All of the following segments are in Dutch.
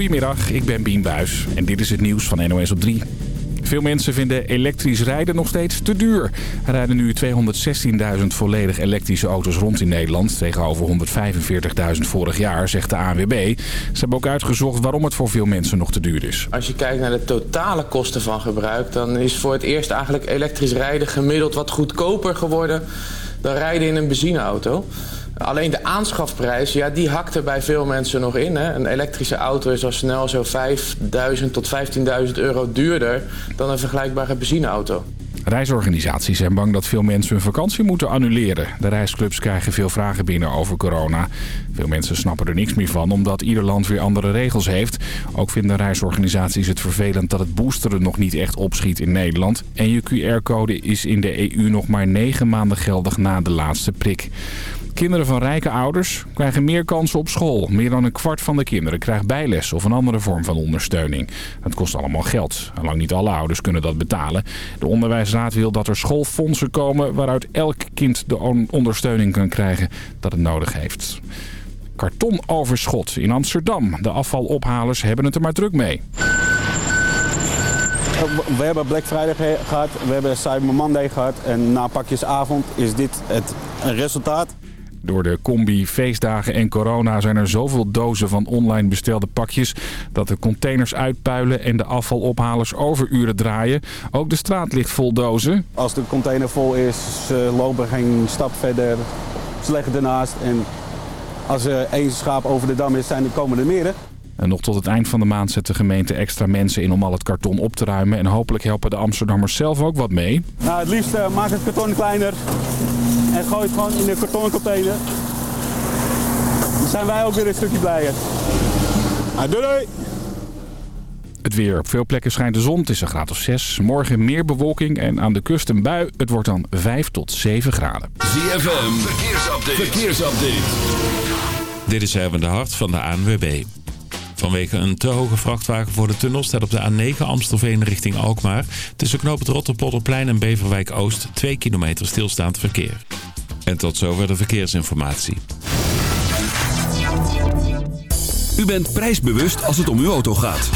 Goedemiddag, ik ben Bien Buis en dit is het nieuws van NOS op 3. Veel mensen vinden elektrisch rijden nog steeds te duur. Er rijden nu 216.000 volledig elektrische auto's rond in Nederland... tegenover 145.000 vorig jaar, zegt de ANWB. Ze hebben ook uitgezocht waarom het voor veel mensen nog te duur is. Als je kijkt naar de totale kosten van gebruik... dan is voor het eerst eigenlijk elektrisch rijden gemiddeld wat goedkoper geworden... dan rijden in een benzineauto. Alleen de aanschafprijs, ja, die hakt er bij veel mensen nog in. Hè. Een elektrische auto is al snel zo 5.000 tot 15.000 euro duurder dan een vergelijkbare benzineauto. Reisorganisaties zijn bang dat veel mensen hun vakantie moeten annuleren. De reisclubs krijgen veel vragen binnen over corona. Veel mensen snappen er niks meer van, omdat ieder land weer andere regels heeft. Ook vinden reisorganisaties het vervelend dat het boosteren nog niet echt opschiet in Nederland. En je QR-code is in de EU nog maar 9 maanden geldig na de laatste prik. Kinderen van rijke ouders krijgen meer kansen op school. Meer dan een kwart van de kinderen krijgt bijles of een andere vorm van ondersteuning. Het kost allemaal geld. En lang niet alle ouders kunnen dat betalen. De onderwijsraad wil dat er schoolfondsen komen... waaruit elk kind de ondersteuning kan krijgen dat het nodig heeft. Kartonoverschot in Amsterdam. De afvalophalers hebben het er maar druk mee. We hebben Black Friday gehad, we hebben Cyber Monday gehad en na pakjesavond is dit het resultaat. Door de combi, feestdagen en corona zijn er zoveel dozen van online bestelde pakjes... dat de containers uitpuilen en de afvalophalers overuren draaien. Ook de straat ligt vol dozen. Als de container vol is, ze lopen geen stap verder. Ze leggen ernaast en als er één schaap over de dam is, zijn er komende meer. En nog tot het eind van de maand zet de gemeente extra mensen in om al het karton op te ruimen. En hopelijk helpen de Amsterdammers zelf ook wat mee. Nou, het liefst uh, maak het karton kleiner en gooi het gewoon in de kartonnen container. Dan zijn wij ook weer een stukje blijer. Doei doei! Het weer. Op veel plekken schijnt de zon. Het is een graad of 6. Morgen meer bewolking en aan de kust een bui. Het wordt dan 5 tot 7 graden. ZFM. Verkeersupdate. Verkeersupdate. Dit is even de hart van de ANWB. Vanwege een te hoge vrachtwagen voor de tunnel staat op de A9 Amstelveen richting Alkmaar. Tussen knoop het Rotterpolderplein en Beverwijk Oost 2 kilometer stilstaand verkeer. En tot zover de verkeersinformatie. U bent prijsbewust als het om uw auto gaat.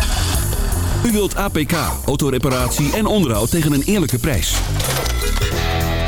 U wilt APK, autoreparatie en onderhoud tegen een eerlijke prijs.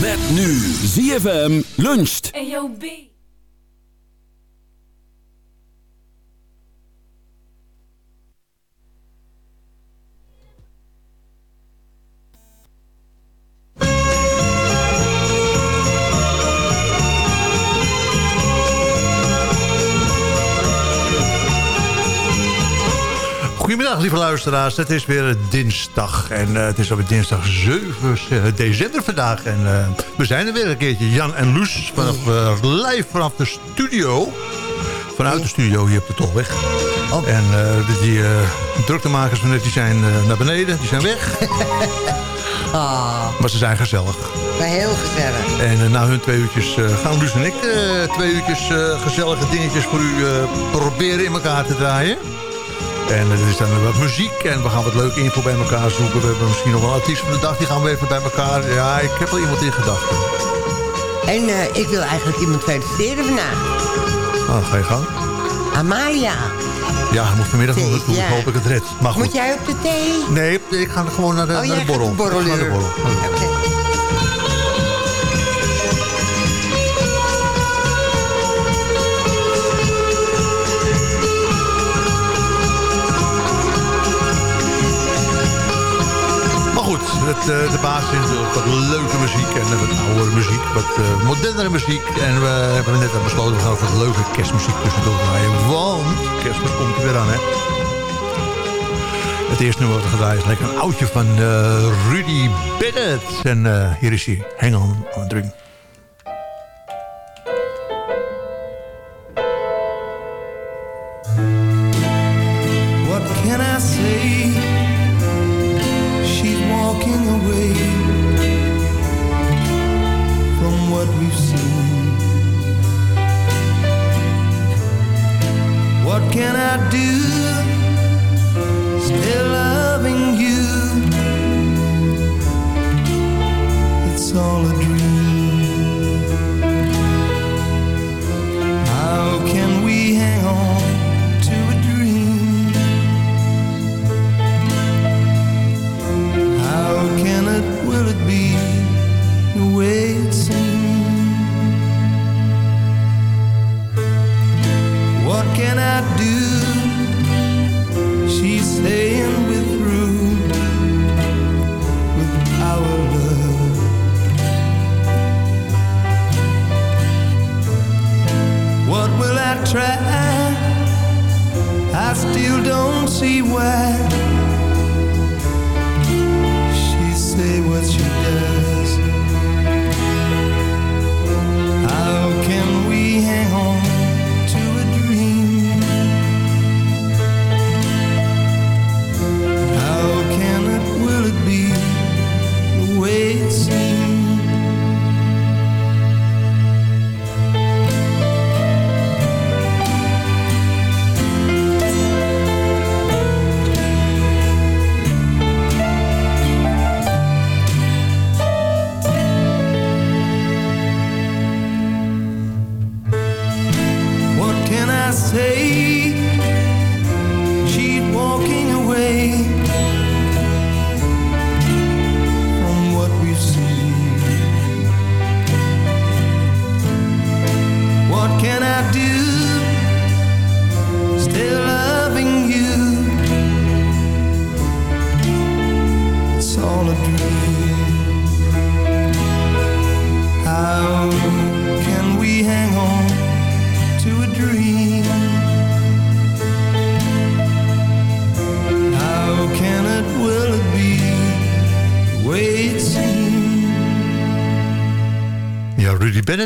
Met nu ZFM luncht. B. Goedemiddag, lieve luisteraars. Het is weer dinsdag. En uh, het is alweer dinsdag 7 eh, december vandaag. En uh, we zijn er weer een keertje. Jan en Loes vanaf, uh, live vanaf de studio. Vanuit de studio hier op de Tolweg. Oh. En die druktemakers van net die zijn naar beneden. Die zijn weg. Oh. Maar ze zijn gezellig. Maar heel gezellig. En na hun twee uurtjes gaan Loes en ik twee uurtjes gezellige dingetjes voor u proberen in elkaar te draaien. En er is dan wat muziek en we gaan wat leuke info bij elkaar zoeken. We hebben misschien nog wel artiest van de dag, die gaan we even bij elkaar. Ja, ik heb wel iemand in gedachten. En uh, ik wil eigenlijk iemand feliciteren vandaag. Oh, ga je gang. Amalia. Ja, hij moet vanmiddag nog naartoe. Ja. hoop ik het red. Maar goed. Moet jij op de thee? Nee, ik ga gewoon naar de, oh, naar de borrel. Gaat de borrel. Naar de borrel. Okay. Het, uh, de basis is wat leuke muziek en wat oude muziek, wat uh, modernere muziek. En we hebben net besloten, we gaan wat leuke kerstmuziek tussendoor draaien. Want kerstmis komt er weer aan, hè. Het eerste nummer wat we gedraaid is lekker een oudje van uh, Rudy Bennett. En hier is hij, Hang On, on Dream.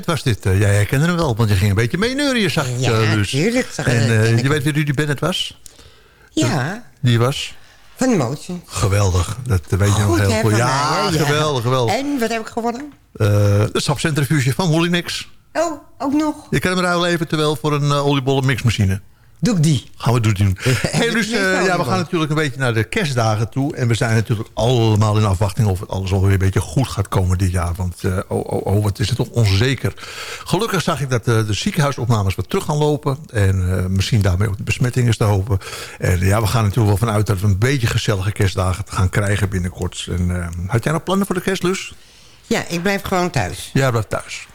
Was dit. Eh, jij herkende hem wel, want je ging een beetje mee neurien, zag ik. Ja, eh, dus. tuurlijk, En eh, je weet wie Rudy Bennett was? Ja, Die was? van de motie. Geweldig. Dat weet je nog heel goed. Ja, mij, geweldig, geweldig. En wat heb ik gewonnen? Eh, de sapcentrifuge van Moulinex. Oh, ook nog. Je kan hem ruilen eventueel voor een oliebollen mixmachine. Doe ik die. Gaan we doen. Hey, dus, ja, we gaan natuurlijk een beetje naar de kerstdagen toe. En we zijn natuurlijk allemaal in afwachting of het alles alweer een beetje goed gaat komen dit jaar. Want eh, oh, oh, oh, wat is het toch onzeker. Gelukkig zag ik dat eh, de ziekenhuisopnames wat terug gaan lopen. En eh, misschien daarmee ook de besmetting is te hopen. En ja, we gaan natuurlijk wel vanuit dat we een beetje gezellige kerstdagen gaan krijgen binnenkort. En, eh, had jij nog plannen voor de kerstlus? Ja, ik blijf gewoon thuis. Ja, blijf thuis.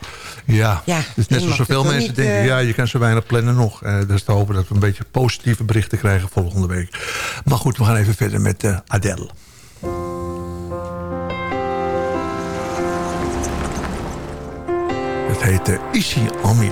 Ja, Ja, het is net zoals zoveel mensen niet, denken. eh, Ja, je kan zo weinig plannen nog. Eh, dus te hopen dat we een beetje positieve berichten krijgen volgende week. Maar goed, we gaan even verder met Adele. Het heet uh, Issy Ami.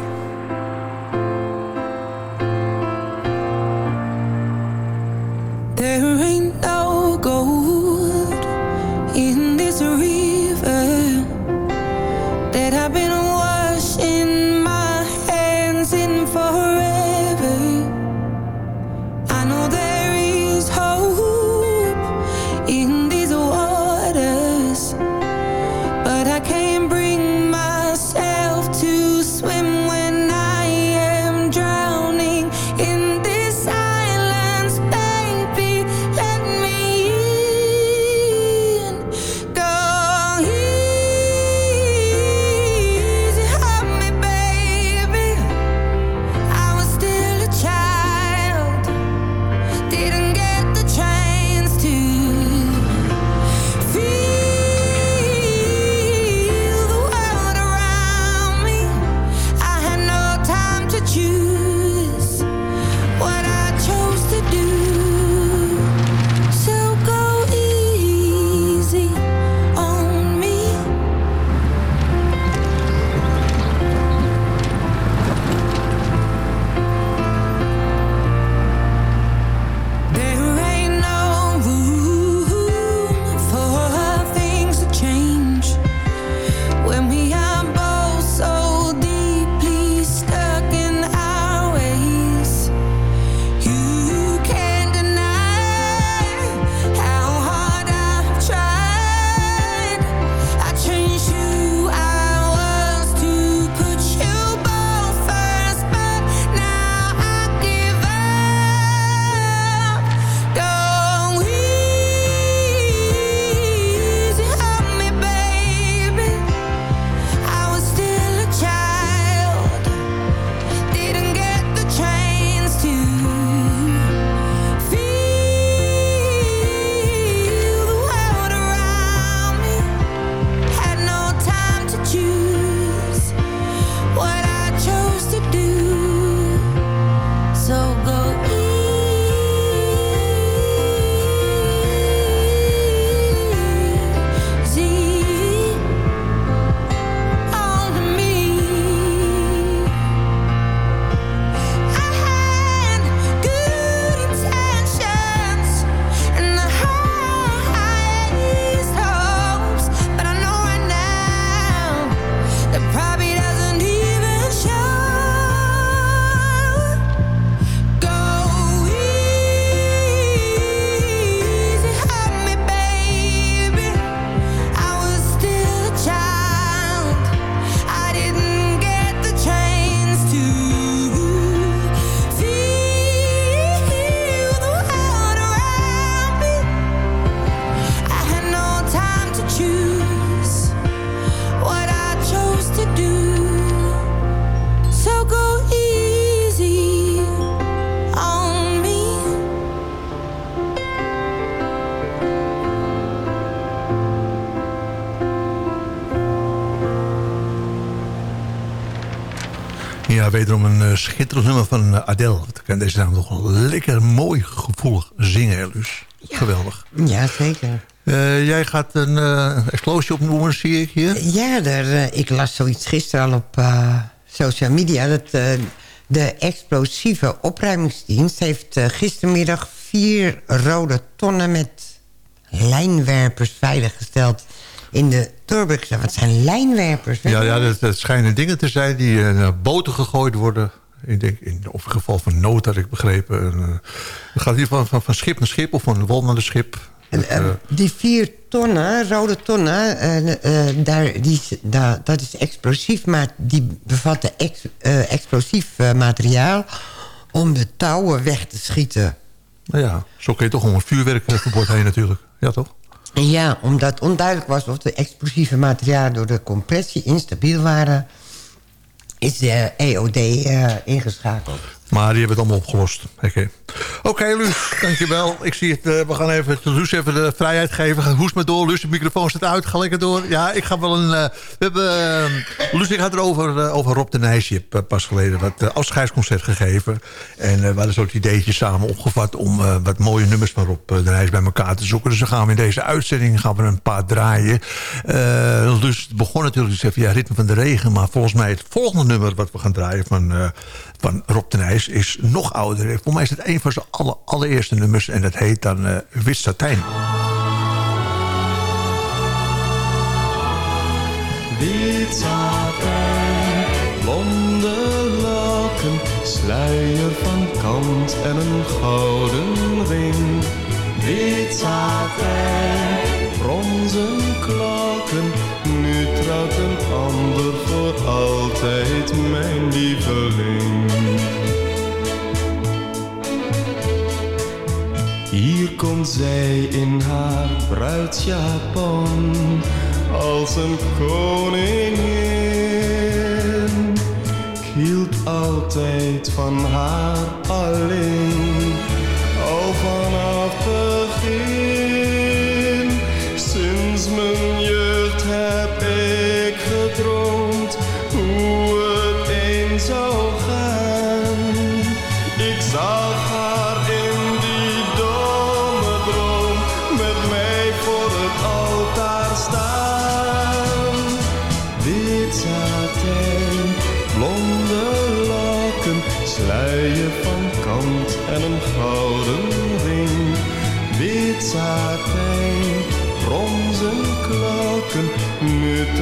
Wederom een uh, schitterend nummer van uh, Adele. Ik kan deze naam toch lekker mooi gevoelig zingen. Ja. Geweldig. Ja, zeker. Uh, jij gaat een explosie opnoemen, zie ik hier. Ja, er, ik las zoiets gisteren al op social media... dat de explosieve opruimingsdienst heeft gistermiddag vier rode tonnen met lijnwerpers veiliggesteld in de Turbex. Wat zijn lijnwerpers? Ja, ja dat, dat, schijnen dingen te zijn die uh, naar boten gegooid worden. Ik denk, in, of in geval van nood had ik begrepen. Uh, het gaat hier van, van, van, schip naar schip of van wal naar de schip. En, uh, die vier tonnen, rode tonnen, daar, die, daar, dat is explosief, maar die bevatten ex, explosief materiaal om de touwen weg te schieten. Nou ja, zo kun je toch om een vuurwerkverbod heen natuurlijk. Ja, toch? Ja, omdat onduidelijk was of de explosieve materialen... door de compressie instabiel waren... is de EOD uh, ingeschakeld. Maar die hebben het allemaal opgelost. Oké, okay. Luus, dankjewel. Ik zie het, uh, we gaan even Luus even de vrijheid geven. Hoest maar door, Luus, de microfoon staat uit. Ga lekker door. Ja, ik ga wel een... Uh, we hebben, uh, Luus, ik had het over, Rob de Nijs. Je hebt pas geleden wat afscheidsconcert gegeven. En we hadden zo'n ideetje samen opgevat... om wat mooie nummers van Rob de Nijs bij elkaar te zoeken. Dus dan gaan we in deze uitzending gaan we een paar draaien. dus het begon natuurlijk dus even, ja, Ritme van de Regen. Maar volgens mij het volgende nummer wat we gaan draaien van, van Rob de Nijs is nog ouder. Voor mij is het een van zijn aller, allereerste nummers. En dat heet dan uh, Wit Satijn. Wit satijn, blonde lokken, sluier van kant en een gouden ring. Wit satijn, bronzen klokken, nu trouwt een ander voor altijd mijn lieveling. Hier komt zij in haar bruidsjapon als een koningin. Ik hield altijd van haar alleen,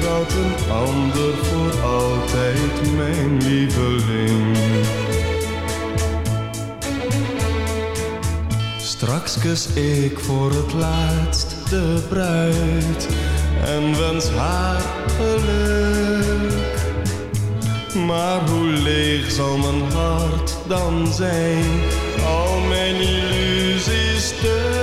trouwt een ander voor altijd mijn lieveling. Straks kus ik voor het laatst de bruid en wens haar geluk. Maar hoe leeg zal mijn hart dan zijn, al mijn illusies stuk.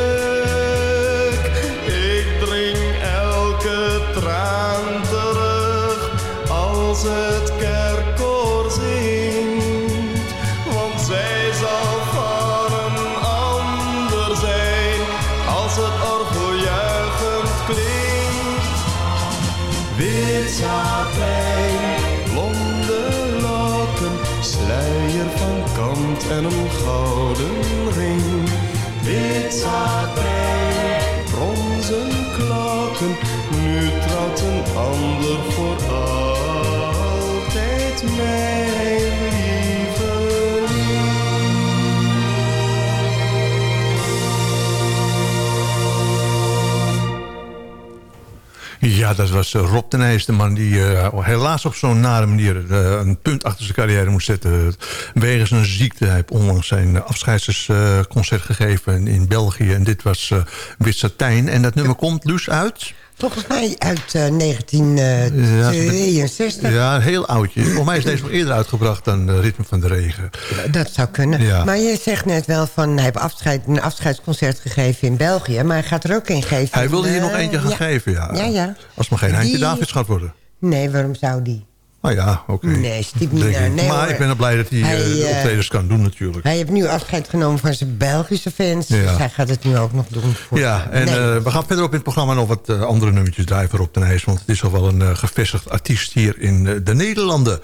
Ja, dat was uh, Rob de Nijs, de man die uh, helaas op zo'n nare manier uh, een punt achter zijn carrière moest zetten. Wegens een ziekte. Hij heeft onlangs zijn afscheidsconcert gegeven in, in België. En dit was Wit Satijn. En dat nummer komt dus uit... Volgens mij uit uh, 1962. Ja, heel oudje. Volgens mij is deze nog eerder uitgebracht dan uh, Ritme van de Regen. Dat zou kunnen. Ja. Maar je zegt net wel van... hij heeft afscheid, een afscheidsconcert gegeven in België... maar hij gaat er ook in geven. Hij wilde hier nog uh, eentje gaan ja. geven, ja. Ja, ja. Als het maar geen Heintje Die- Davids gaat worden. Nee, waarom zou die? Nou ja, oké. Nee, Mina, ik. nee, maar hoor. ik ben er blij dat hij, Hij, eh, eh, optredens kan doen natuurlijk. Hij heeft nu afscheid genomen van zijn Belgische fans. Ja. Dus hij gaat het nu ook nog doen. Voor Ja, en Nee. eh, we gaan verderop in het programma nog wat andere nummertjes draaien voor op de ijs. Want het is al wel een gevestigd artiest hier in de Nederlanden.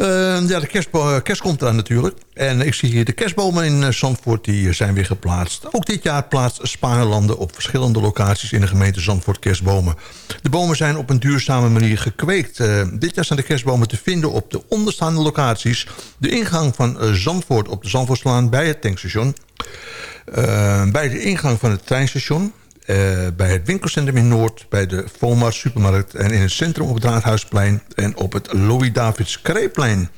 Eh, ja, de eh, kerst komt eraan natuurlijk. En ik zie hier de kerstbomen in eh, Zandvoort, die eh, zijn weer geplaatst. Ook dit jaar plaatst Spaarlanden op verschillende locaties in de gemeente Zandvoort kerstbomen. De bomen zijn op een duurzame manier gekweekt. Eh, dit jaar zijn de kerstbomen te vinden op de onderstaande locaties. De ingang van Zandvoort op de Zandvoortslaan bij het tankstation. Eh, bij de ingang van het treinstation. Eh, bij het winkelcentrum in Noord. Bij de Volmar supermarkt. En in het centrum op het Raadhuisplein. En op het Louis-Davids Kreeplein.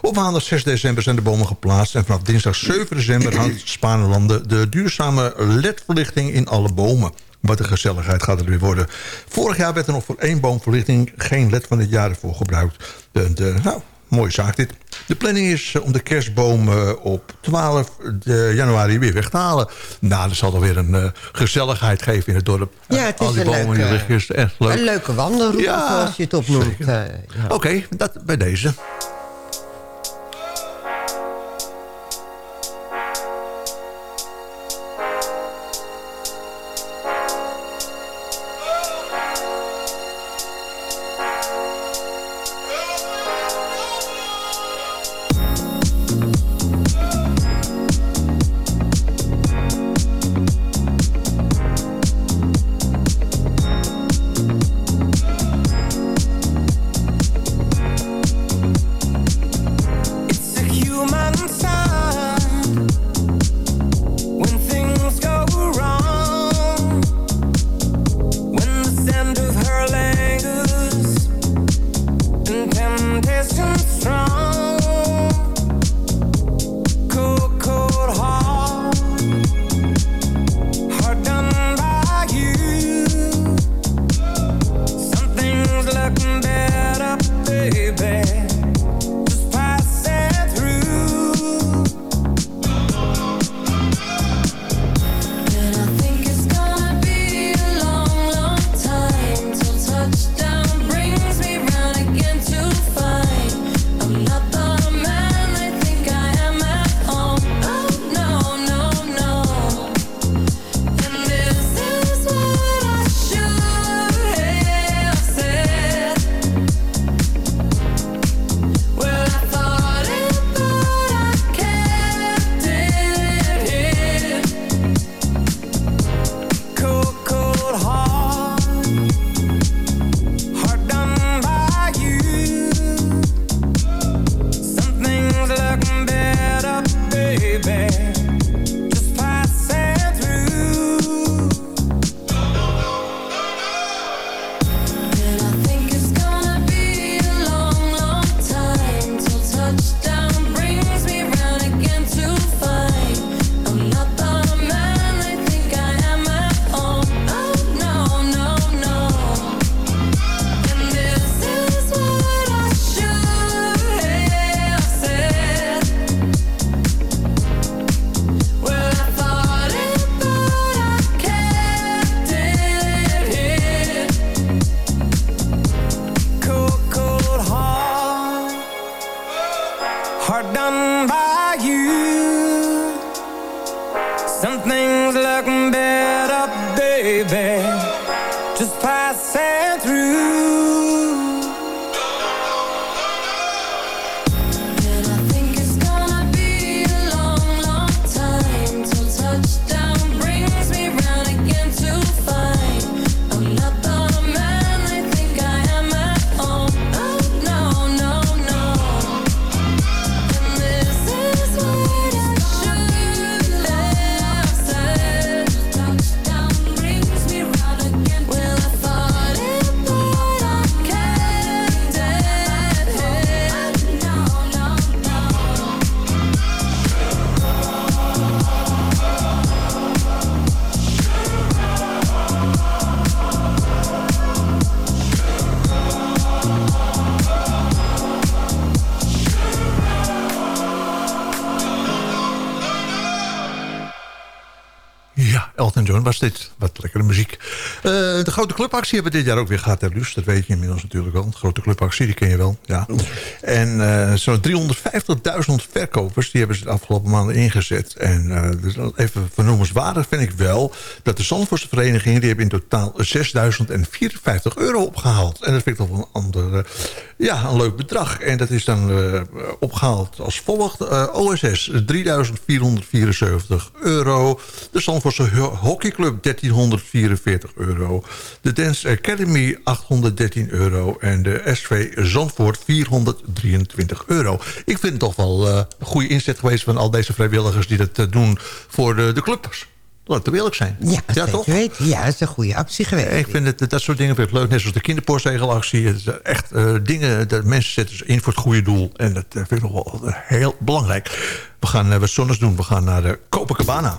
Op maandag 6 december zijn de bomen geplaatst. En vanaf dinsdag 7 december hangt Spanelanden de duurzame LED-verlichting in alle bomen. Wat een gezelligheid gaat het weer worden. Vorig jaar werd er nog voor één boomverlichting geen LED van het jaar ervoor gebruikt. De, de, nou, mooie zaak dit. De planning is eh, om de kerstboom eh, op 12 de januari weer weg te halen. Nou, dat zal toch weer een eh, gezelligheid geven in het dorp. Ja, het Al is die een bomen leuke, is echt leuk. een leuke wandelroute, Ja, zoals je het opnoemt. Eh, ja. Oké, dat bij deze. Was dit. De grote clubactie hebben we dit jaar ook weer gehad, hè, Luus? Dat weet je inmiddels natuurlijk wel. Grote clubactie, die ken je wel. Ja. En eh, zo'n 350.000 verkopers... die hebben ze de afgelopen maanden ingezet. En dus even vernoemenswaardig vind ik wel... dat de Zandvoortse verenigingen... die hebben in totaal 6.054 euro opgehaald. En dat vind ik toch wel een ander... ja, een leuk bedrag. En dat is dan eh, opgehaald als volgt. OSS 3.474 euro. De Zandvoortse Ho- Hockeyclub 1344 euro. De Dance Academy 813 euro. En de SV Zandvoort 423 euro. Ik vind het toch wel eh, een goede inzet geweest... van al deze vrijwilligers die dat eh, doen voor de, de clubs. Laten we eerlijk zijn. Ja, zeker toch? weten. Ja, dat is een goede actie geweest. Ik vind het, dat soort dingen vind ik leuk. Net zoals de kinderpostzegelactie. Het is echt eh, dingen, dat mensen zetten ze in voor het goede doel. En dat vind ik nog wel heel belangrijk. We gaan wat zonnigs doen. We gaan naar de Copacabana.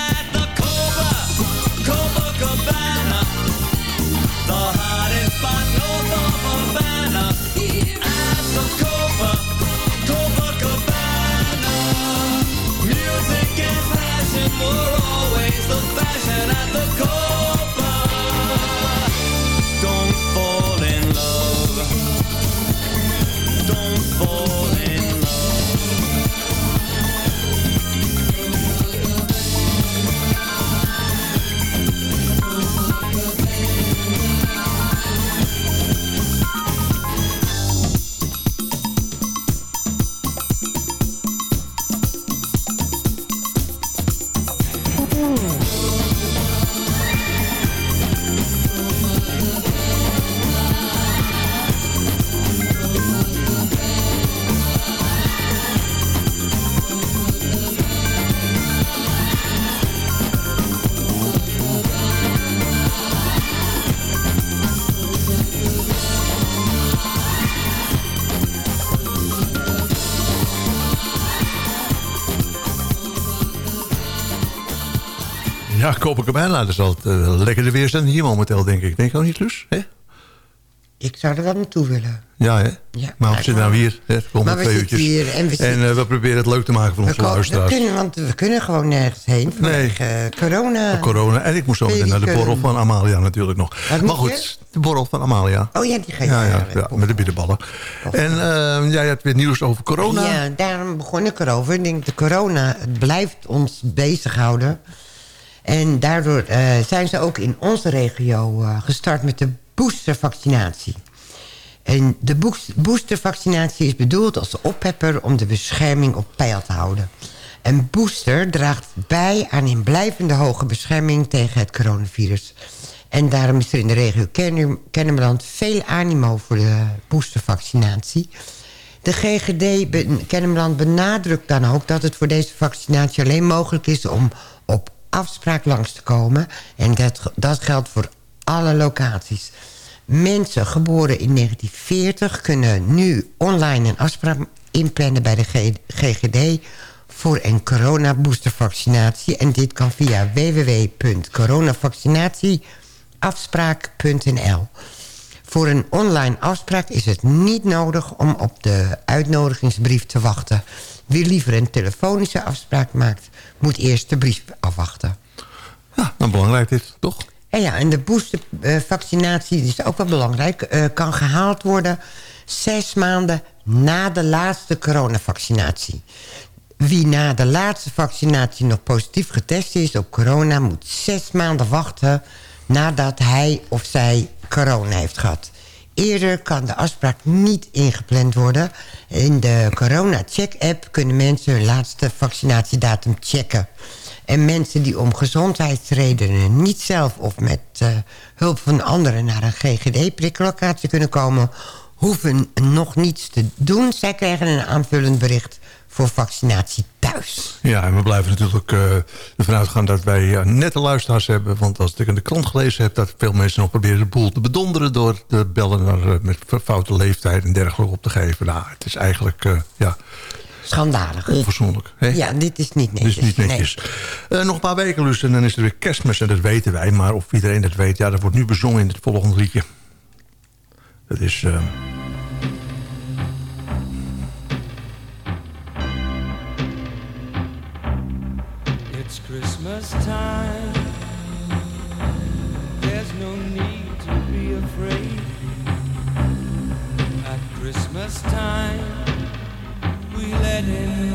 Oh. Copacabana, dat is altijd uh, lekker de weerstand hier momenteel, denk ik. Denk je ook niet, Luus? Ik zou er wel naartoe willen. Ja, hè? Ja, maar we zitten nou hier, hè, Maar we zitten hier en we eh, we proberen het leuk te maken voor We, onze ko- we luisteraars. kunnen, want we kunnen gewoon nergens heen vanwege eh, corona. Corona. En ik moest zo meteen naar de borrel eh, van Amalia natuurlijk nog. Wat Maar goed, de borrel van Amalia. Oh ja, die ga je Ja, ja, met de bitterballen. En eh, jij hebt weer nieuws over corona. Ja, daarom begon ik erover. Ik denk, de corona het blijft ons bezighouden. En daardoor eh, zijn ze ook in onze regio eh, gestart met de boostervaccinatie. En de boos- boostervaccinatie is bedoeld als oppepper om de bescherming op peil te houden. Een booster draagt bij aan een blijvende hoge bescherming tegen het coronavirus. En daarom is er in de regio Kennem- Kennemerland veel animo voor de boostervaccinatie. De GGD Kennemerland benadrukt dan ook dat het voor deze vaccinatie alleen mogelijk is om op afspraak langs te komen. En dat, dat geldt voor alle locaties. Mensen geboren in 1940 kunnen nu online een afspraak inplannen bij de GGD voor een coronaboostervaccinatie. En dit kan via www.coronavaccinatieafspraak.nl. Voor een online afspraak is het niet nodig om op de uitnodigingsbrief te wachten. Wie liever een telefonische afspraak maakt, moet eerst de brief afwachten. Ja, dan belangrijk dit, toch? En ja, en de boostervaccinatie, is ook wel belangrijk... eh, kan gehaald worden zes maanden na de laatste coronavaccinatie. Wie na de laatste vaccinatie nog positief getest is op corona... moet zes maanden wachten nadat hij of zij corona heeft gehad. Eerder kan de afspraak niet ingepland worden. In de corona-check-app kunnen mensen hun laatste vaccinatiedatum checken. En mensen die om gezondheidsredenen niet zelf of met eh, hulp van anderen naar een GGD-priklocatie kunnen komen, hoeven nog niets te doen. Zij krijgen een aanvullend bericht voor vaccinatie thuis. Ja, en we blijven natuurlijk eh, ervan uitgaan dat wij nette luisteraars hebben. Want als ik in de krant gelezen heb... dat veel mensen nog proberen de boel te bedonderen... door te bellen naar, eh, met foute leeftijd en dergelijke op te geven. Nou, het is eigenlijk eh, ja, Schandalig. onverzoenlijk. Hè? Ja, dit is niet Dit netjes. is niet netjes. Nog een paar weken dus en dan is er weer kerstmis en dat weten wij. Maar of iedereen dat weet, ja, dat wordt nu bezongen in het volgende liedje. Dat is... There's no need to be afraid. At Christmas time, we let in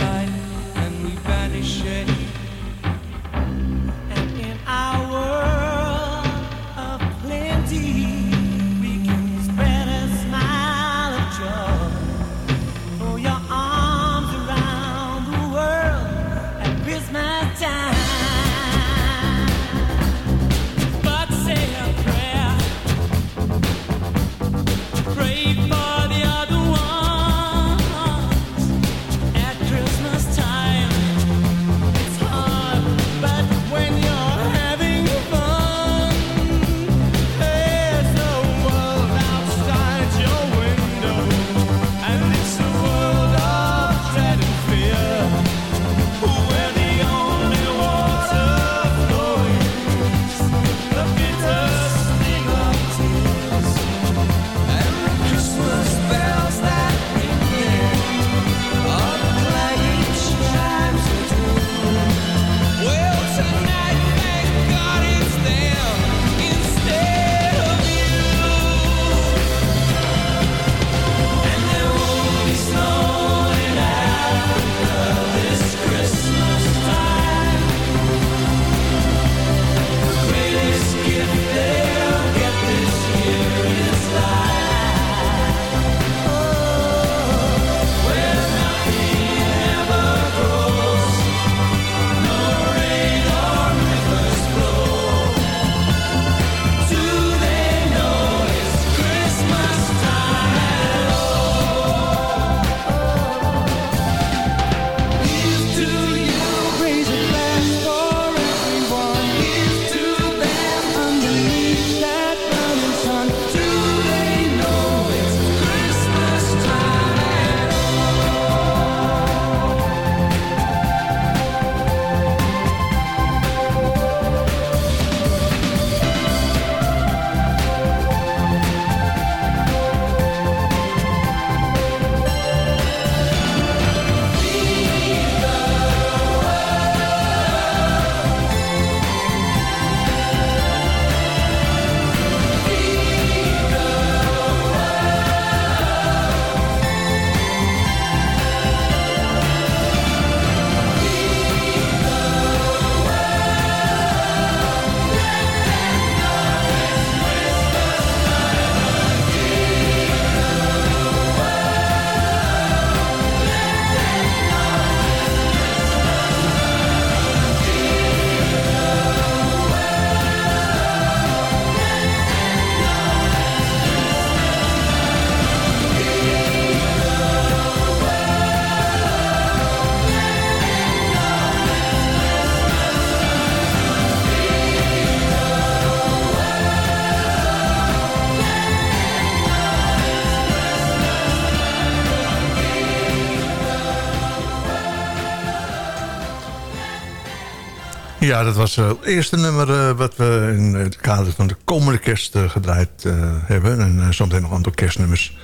Ja, dat was eh, het eerste nummer eh, wat we in het kader van de komende kerst eh, gedraaid hebben. En zometeen nog een aantal kerstnummers.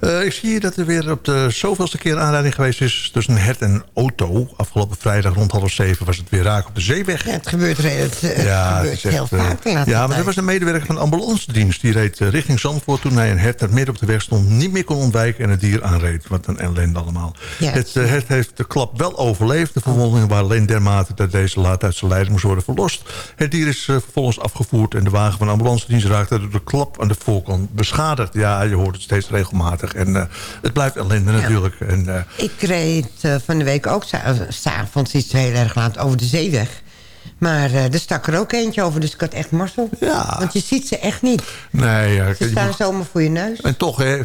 Eh, ik zie hier dat er weer op de zoveelste keer een aanrijding geweest is... tussen een hert en een auto. Afgelopen vrijdag rond half zeven was het weer raak op de zeeweg. Ja, het gebeurt, het, het Ja, gebeurt het heel eh, vaak. laatste Ja, maar er was een medewerker van de ambulancedienst. Die reed eh, richting Zandvoort toen hij een hert dat midden op de weg stond... niet meer kon ontwijken en het dier aanreed. Wat een ellende allemaal. Het eh, hert heeft de klap wel overleefd. De verwondingen waren alleen dermate dat deze laat uit zijn lijden moest worden verlost. Het dier is eh, vervolgens afgevoerd... en de wagen van de ambulancedienst raakte door de klap aan de voorkant beschadigd. Ja, je hoort het steeds regelmatig. En eh, het blijft ellende natuurlijk. En, eh, Ik reed eh, van de week ook sa- s'avonds iets heel erg laat over de zeeweg. Maar eh, er stak er ook eentje over, dus ik had echt mazzel. Ja. Want je ziet ze echt niet. nee, ja, Ze je staan zomaar voor je neus. En toch, hè,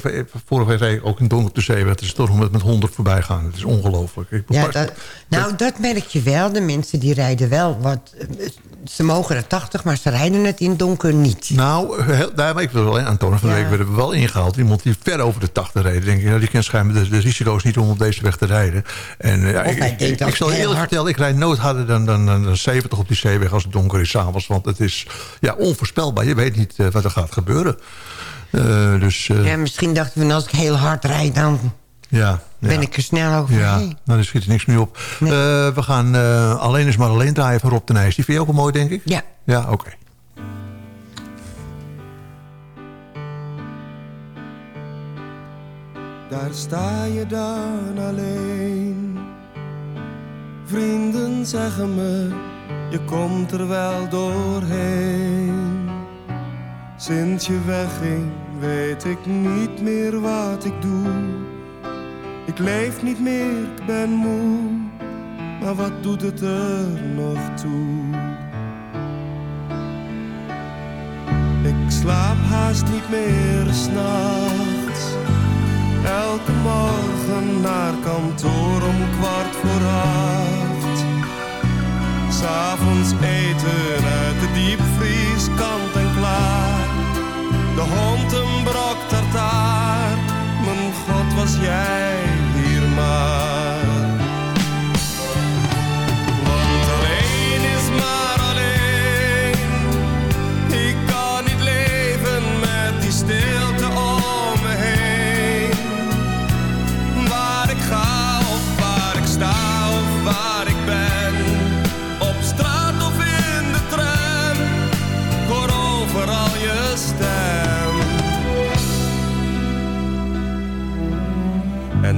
vorige week reed ik ook in donker de zee. Het is toch met, met 100 voorbij gaan. Het is ongelooflijk. Ik Ja, dat, nou, dat merk je wel. De mensen die rijden wel. Want eh, ze mogen er 80, maar ze rijden het in donker niet. Nou, heel, daar heb ik wel alleen aantonen. Van de Ja. week werden we wel ingehaald. Iemand die ver over de 80 reed. denk ik, nou, die kent schijnbaar de, de risico's niet om op deze weg te rijden. En, eh, ja, Of ik, hij ik, denkt ik, ik zal je heel eerlijk hard- vertellen, ik rijd nooit harder dan, dan, dan, dan 70 op die zeeweg als het donker is s'avonds. Want het is ja, onvoorspelbaar. Je weet niet eh, wat er gaat gebeuren. Eh, dus eh, Ja, misschien dachten we, als ik heel hard rijd, dan ja, ja. ben ik er snel overheen. Ja, nou, daar schiet er niks meer op. Nee. Eh, we gaan eh, Alleen is maar alleen draaien van Rob de Nijs. Die vind je ook wel mooi, denk ik? Ja. Ja, oké. Daar sta je dan alleen. Vrienden zeggen me, je komt er wel doorheen. Sinds je wegging, weet ik niet meer wat ik doe. Ik leef niet meer, ik ben moe. Maar wat doet het er nog toe? Ik slaap haast niet meer s'nachts. Elke morgen naar kantoor om kwart voor acht. S'avonds eten uit de diepvries kant en klaar. De hond een brok tartaar. Mijn god was jij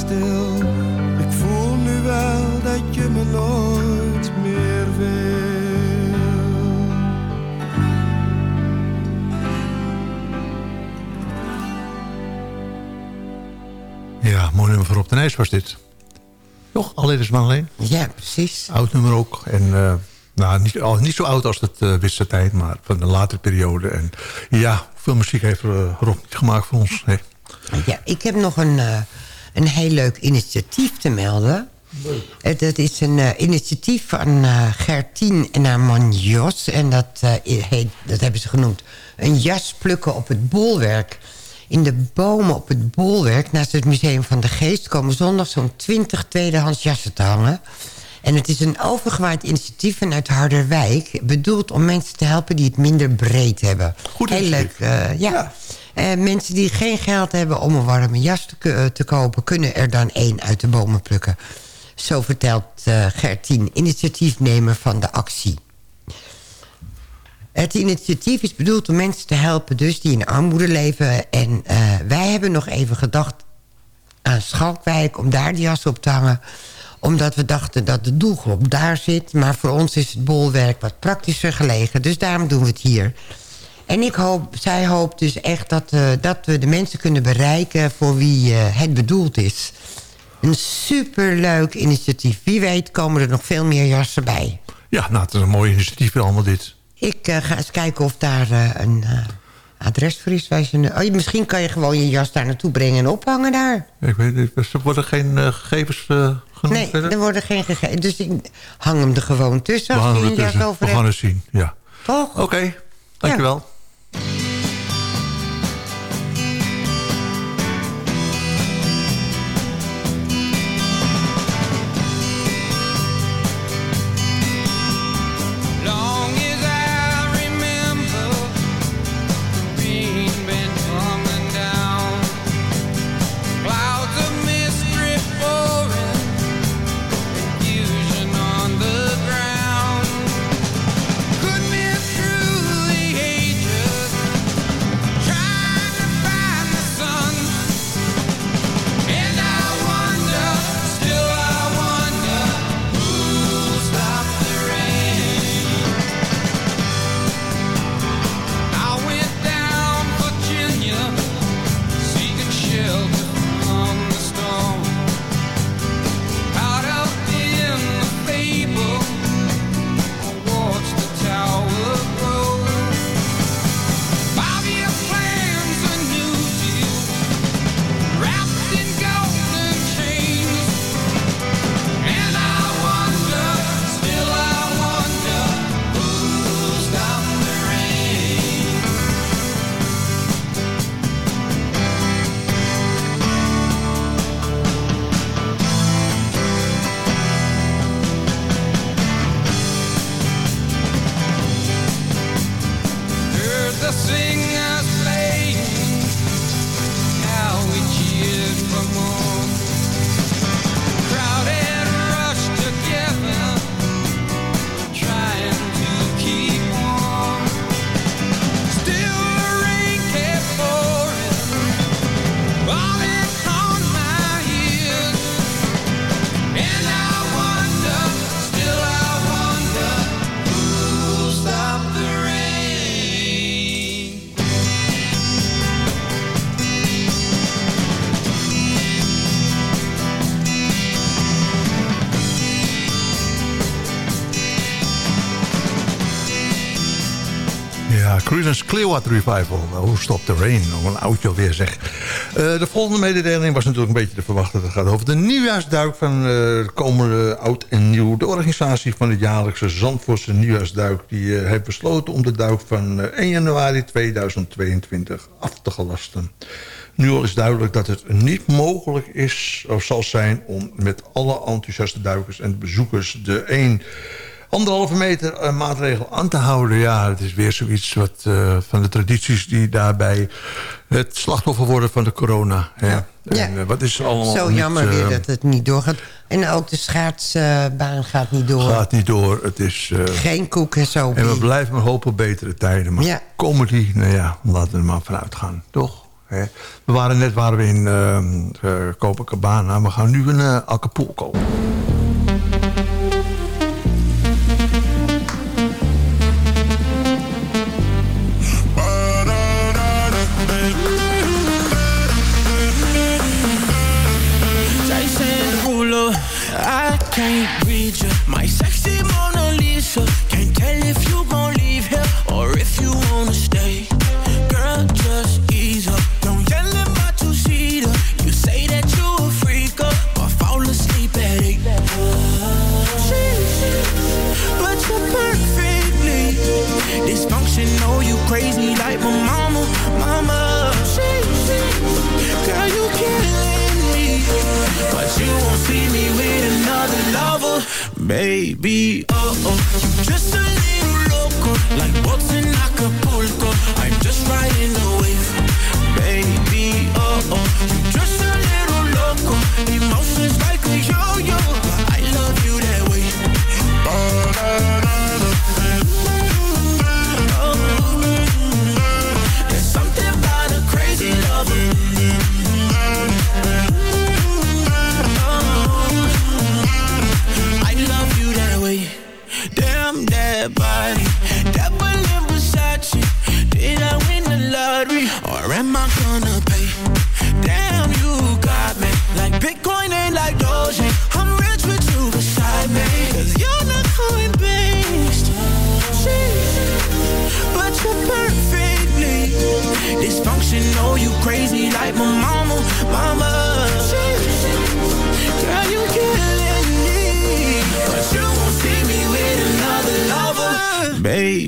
Stil. Ik voel nu wel dat je me nooit meer wil. Ja, mooi nummer voor Rob de Nijs was dit. Toch? Alleen is maar alleen. Ja, precies. Oud nummer ook. En eh, nou, niet, al, niet zo oud als het uh, Witse tijd, maar van de latere periode. En ja, veel muziek heeft uh, Rob niet gemaakt voor ons. Nee. Ja, ik heb nog een, een heel leuk initiatief te melden. Uh, dat is een uh, initiatief van uh, Gertien en haar man Jos. En dat, heet, dat hebben ze genoemd een jas plukken op het bolwerk. In de bomen op het bolwerk naast het Museum van de Geest... komen zondag zo'n 20 tweedehands jassen te hangen. En het is een overgewaaid initiatief vanuit Harderwijk... bedoeld om mensen te helpen die het minder breed hebben. Goed Heel leuk, ja. ja. Uh, mensen die geen geld hebben om een warme jas te, uh, te, kopen... kunnen er dan één uit de bomen plukken. Zo vertelt eh, Gertien, initiatiefnemer van de actie. Het initiatief is bedoeld om mensen te helpen dus die in armoede leven. En eh, wij hebben nog even gedacht aan Schalkwijk om daar die jas op te hangen omdat we dachten dat de doelgroep daar zit. Maar voor ons is het bolwerk wat praktischer gelegen. Dus daarom doen we het hier. En ik hoop, zij hoopt dus echt dat, eh, dat we de mensen kunnen bereiken... voor wie eh, het bedoeld is. Een superleuk initiatief. Wie weet komen er nog veel meer jassen bij. Ja, nou, het is een mooi initiatief allemaal dit. Ik eh, ga eens kijken of daar een adres voor is. Oh, misschien kan je gewoon je jas daar naartoe brengen en ophangen daar. Ik weet niet, er worden geen gegevens eh genoemd Nee, verder? er worden geen gegevens. Dus ik hang hem er gewoon tussen We als je er tussen. We gaan het zien, ja. Toch? Oké, dankjewel. Bye. Clearwater Revival. Nou, Hoe stopt de rain? Nog een oudje alweer zeg. Eh, de volgende mededeling was natuurlijk een beetje te verwachten. Het gaat over de nieuwjaarsduik van eh, de komende oud en nieuw. De organisatie van het jaarlijkse Zandvoortse nieuwjaarsduik... die eh, heeft besloten om de duik van eh, 1 januari 2022 af te gelasten. Nu al is duidelijk dat het niet mogelijk is of zal zijn... om met alle enthousiaste duikers en bezoekers de 1 anderhalve meter eh, maatregel aan te houden. Ja, het is weer zoiets wat, eh, van de tradities die daarbij het slachtoffer worden van de corona. Hè. En, Ja. eh, wat is allemaal Zo niet, jammer weer dat het niet doorgaat. En ook de schaatsbaan gaat niet door. gaat niet door. Het is, Geen koek en zo. en we blijven maar hopen op betere tijden. Maar Ja. comedy, nou ja, laten we er maar vanuit gaan. Toch? Hè? We waren net waren we in eh, Copacabana. We gaan nu in eh, Acapulco.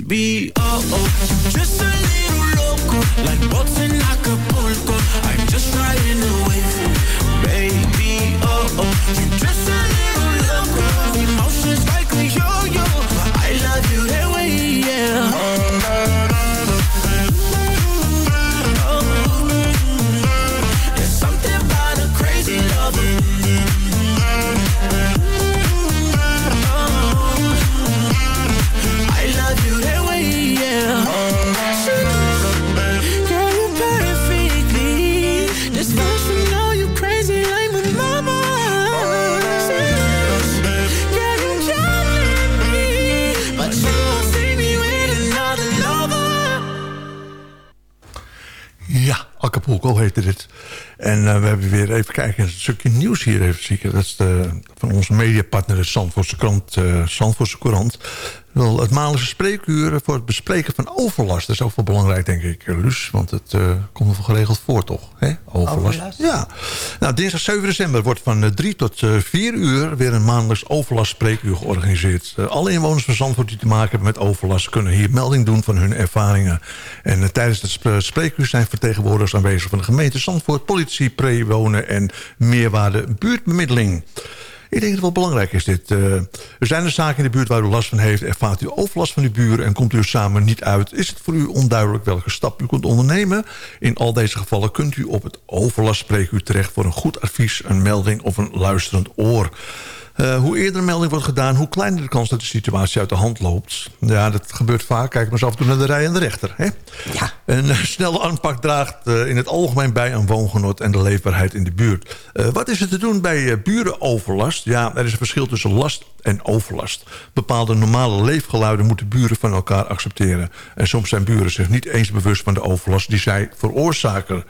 Baby, oh oh. Just a little loco. Like boats in Acapulco. I'm just riding wave. Baby, oh oh. Acapulco heette dit. En eh, we hebben weer even kijken, een stukje nieuws hier even zieken. Dat is de, van onze mediapartner, de Zandvoortse krant, Zandvoortse Courant. Wel, het maandelijkse spreekuur voor het bespreken van overlast. Dat is ook wel belangrijk, denk ik, eh, Luus. Want het komt er wel geregeld voor, toch? Hè? Overlast. Overlast? Ja. Nou, dinsdag 7 december wordt van eh, 3 tot eh, 4 uur... weer een maandelijks overlastspreekuur georganiseerd. Alle inwoners van Zandvoort die te maken hebben met overlast... kunnen hier melding doen van hun ervaringen. En tijdens het sp- spreekuur zijn vertegenwoordigers aanwezig... van de gemeente Zandvoort, politie, pre-wonen... en meerwaarde buurtbemiddeling. Ik denk dat het wel belangrijk is dit. Eh, er zijn er zaken in de buurt waar u last van heeft. Ervaart u overlast van uw buren en komt u er samen niet uit... is het voor u onduidelijk welke stap u kunt ondernemen. In al deze gevallen kunt u op het overlastspreekuur terecht... voor een goed advies, een melding of een luisterend oor. Eh, hoe eerder een melding wordt gedaan, hoe kleiner de kans dat de situatie uit de hand loopt. Ja, dat gebeurt vaak. Kijk maar eens af en toe naar de rij en de rechter. Hè? Ja. Een eh, snelle aanpak draagt eh, in het algemeen bij aan woongenot en de leefbaarheid in de buurt. Eh, wat is er te doen bij burenoverlast? Ja, er is een verschil tussen last en overlast. Bepaalde normale leefgeluiden moeten buren van elkaar accepteren. En soms zijn buren zich niet eens bewust van de overlast die zij veroorzaken.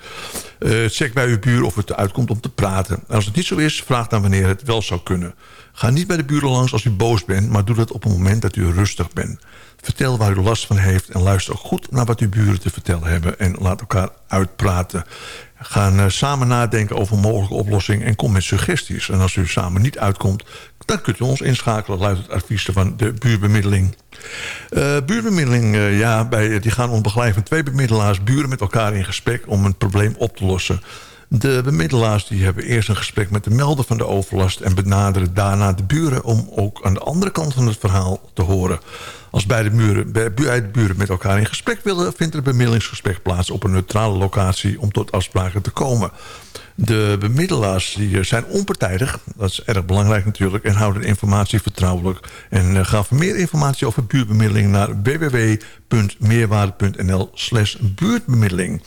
Check bij uw buur of het uitkomt om te praten. En als het niet zo is, vraag dan wanneer het wel zou kunnen. Ga niet bij de buren langs als u boos bent, maar doe dat op het moment dat u rustig bent. Vertel waar u last van heeft en luister goed naar wat uw buren te vertellen hebben... en laat elkaar uitpraten. Ga eh, samen nadenken over een mogelijke oplossing en kom met suggesties. En als u samen niet uitkomt, dan kunt u ons inschakelen... luidt het advies van de buurbemiddeling. Eh, buurbemiddeling, eh, ja, bij, die gaan onder begeleiding van twee bemiddelaars... buren met elkaar in gesprek om een probleem op te lossen. De bemiddelaars die hebben eerst een gesprek met de melder van de overlast... en benaderen daarna de buren om ook aan de andere kant van het verhaal te horen. Als beide, muren, buren met elkaar in gesprek willen... vindt er een bemiddelingsgesprek plaats op een neutrale locatie... om tot afspraken te komen. De bemiddelaars die eh, zijn onpartijdig, dat is erg belangrijk natuurlijk... en houden de informatie vertrouwelijk. En uh, ga voor meer informatie over buurtbemiddeling... naar www.meerwaarde.nl slash buurtbemiddeling.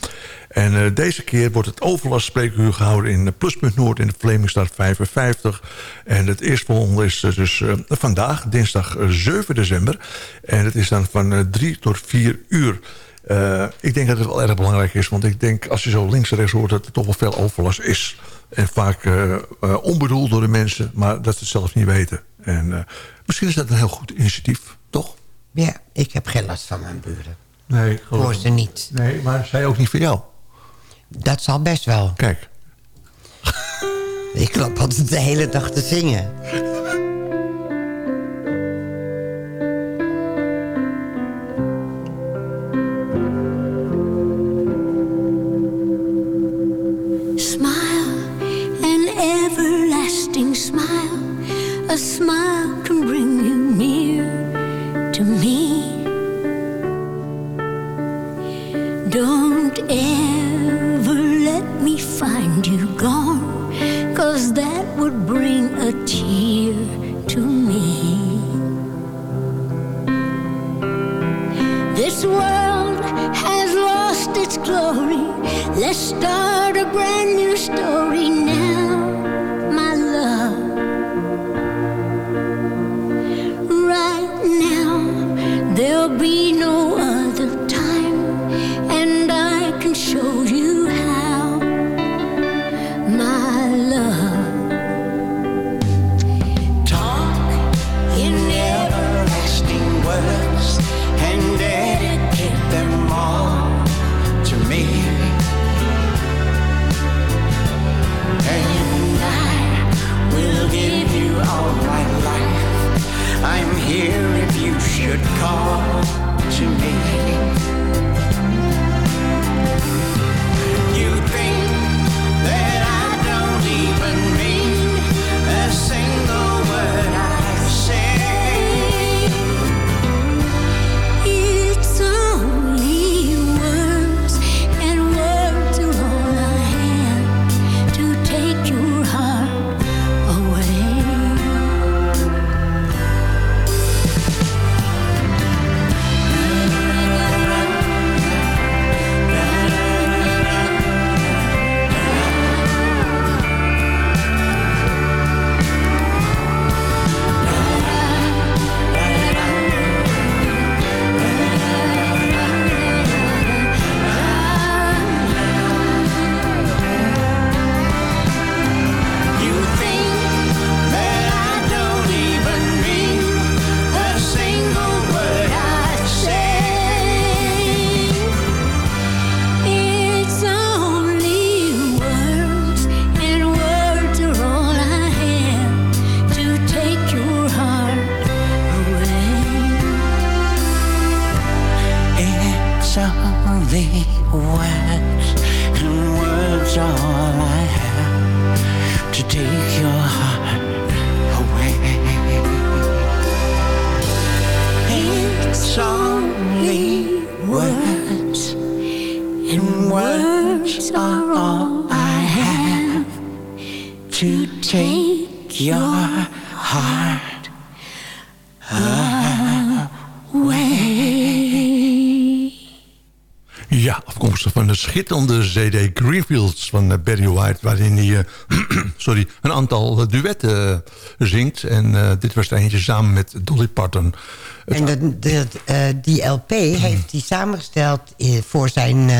En uh, deze keer wordt het overlastspreekuur gehouden in Pluspunt Noord... in de Vlemingstad 55. En het eerstvolgende is dus vandaag, dinsdag 7 december. En het is dan van 3 tot 4 uur... Uh, ik denk dat het wel erg belangrijk is. Want ik denk, als je zo links en rechts hoort... dat er toch wel veel overlast is. En vaak uh, uh, onbedoeld door de mensen. Maar dat ze het zelf niet weten. En misschien is dat een heel goed initiatief, toch? Ja, ik heb geen last van mijn buren. Nee, Hoor ze niet. Nee, maar zij ook niet voor jou. Dat zal best wel. Kijk. Ik loop altijd de hele dag te zingen. Schitterende CD Greenfields van eh, Barry White... waarin hij eh, sorry, een aantal eh, duetten zingt. En dit was er eentje samen met Dolly Parton. En de, de, die LP heeft hij samengesteld voor zijn,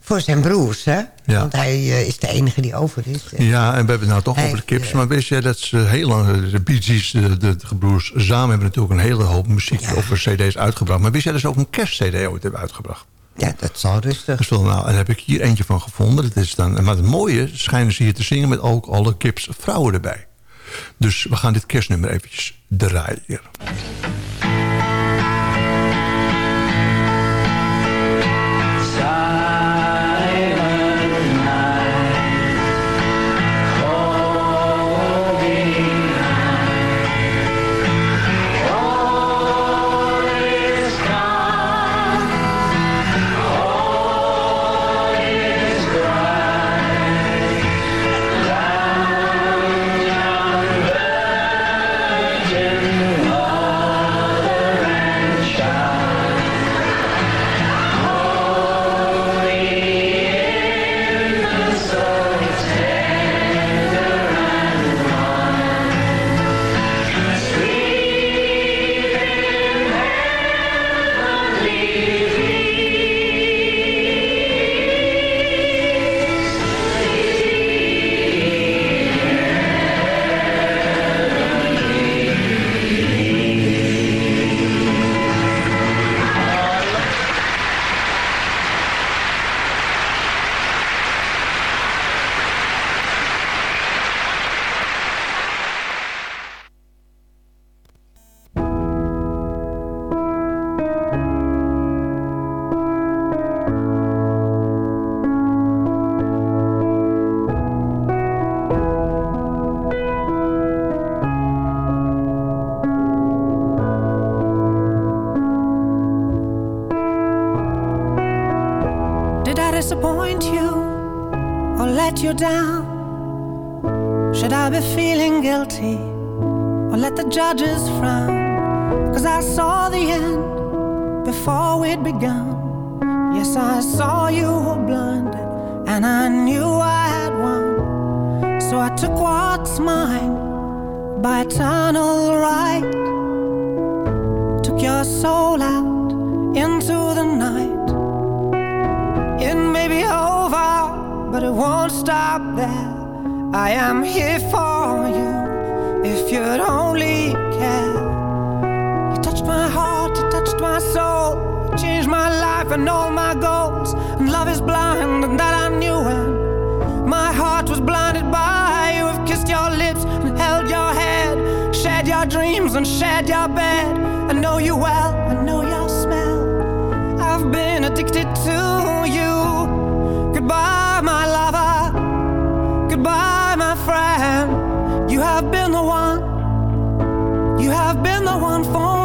voor zijn broers. Hè? Ja. Want hij is de enige die over is. Ja, en we hebben het nou toch Hij over de kips. Maar wist jij dat ze heel lang, de Bee Gees, de, de, de broers, samen hebben natuurlijk een hele hoop muziek of cd's uitgebracht. Maar wist jij dat ze ook een kerstcd ooit hebben uitgebracht? Ja, dat zal rustig. Dus wel, nou, en daar heb ik hier eentje van gevonden. Dat is dan, maar het mooie, schijnen ze hier te zingen met ook alle kips vrouwen erbij. Dus we gaan dit kerstnummer eventjes draaien. We'd. Yes, I saw you were blinded and I knew I had won. So I took what's mine by eternal right. Took your soul out into the night. It may be over, but it won't stop there. I am here for you if you'd only care. You touched my heart, you touched my soul, changed my life and all my goals. And love is blind, and that I knew when my heart was blinded by you. Have kissed your lips and held your head, shared your dreams and shared your bed. I know you well, I know your smell. I've been addicted to you. Goodbye, my lover. Goodbye, my friend. You have been the one. You have been the one for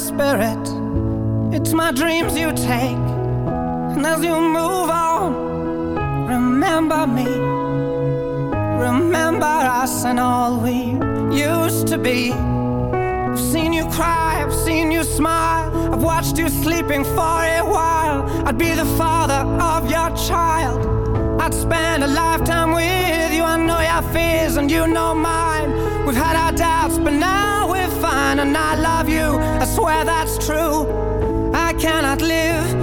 spirit. It's my dreams you take, and as you move on, remember me. Remember us and all we used to be. I've seen you cry, I've seen you smile, I've watched you sleeping for a while. I'd be the father of your child. I'd spend a lifetime with you. I know your fears and you know mine. We've had our doubts, but now we're. And I love you, I swear that's true. I cannot live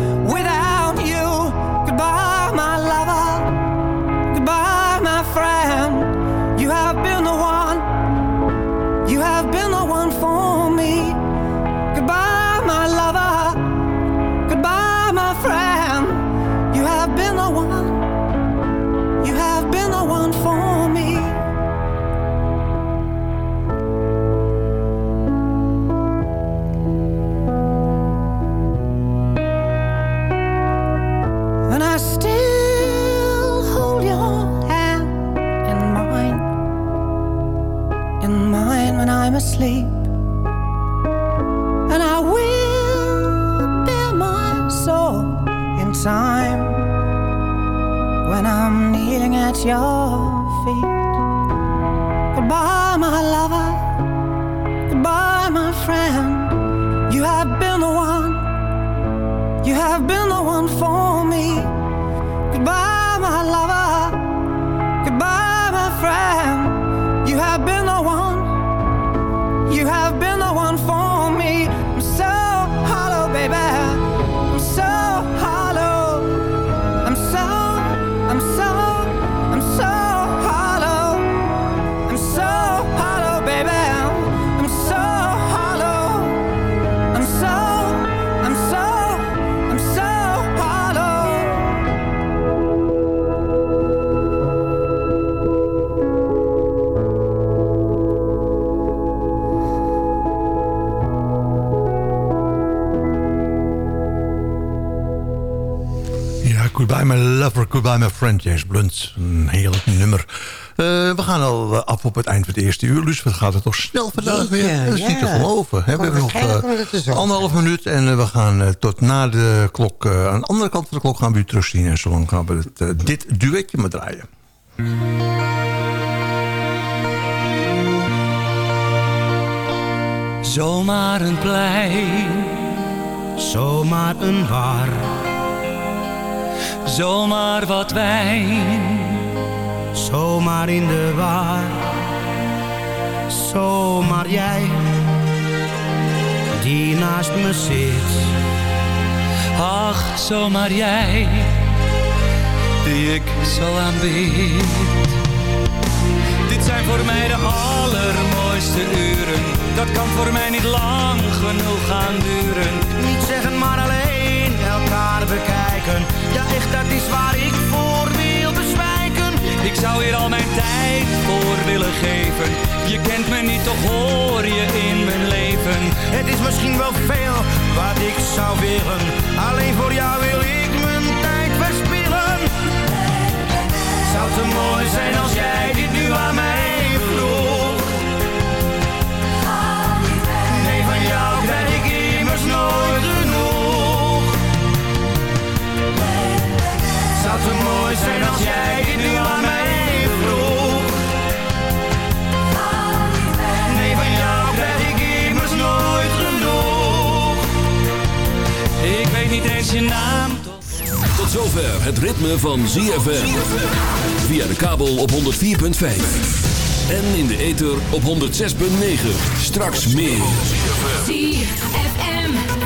Goodbye My Friend, James Blunt. Een heerlijk nummer. Eh, we gaan al eh, af op het eind van het eerste uur, dus we gaan het toch snel vandaag weer. Ja, dat is niet te geloven. hè. We hebben nog eh, anderhalf minuut en we gaan tot na de klok, eh, aan de andere kant van de klok gaan we u terugzien. En zolang gaan we het, dit duetje maar draaien. Zomaar een plein, zomaar een bar. Zomaar wat wijn, zomaar in de war. Zomaar jij, die naast me zit. Ach, zomaar jij, die ik zo aanbid. Dit zijn voor mij de allermooiste uren. Dat kan voor mij niet lang genoeg gaan duren. Niet elkaar bekijken. Ja, echt, dat is waar ik voor wil bezwijken. Ik zou hier al mijn tijd voor willen geven. Je kent me niet, toch hoor je in mijn leven. Het is misschien wel veel wat ik zou willen. Alleen voor jou wil ik mijn tijd verspillen. Zou te mooi zijn als jij dit nu aan mij vroeg. Nee, van jou krijg ik immers nooit. Zou te mooi zijn als jij dit nu aan mij vroeg. Nee, van jou krijg ik immers nooit genoeg. Ik weet niet eens je naam. Tot zover het ritme van ZFM. Via de kabel op 104.5. En in de ether op 106.9. Straks meer.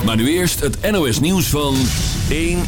Maar nu eerst het NOS nieuws van 1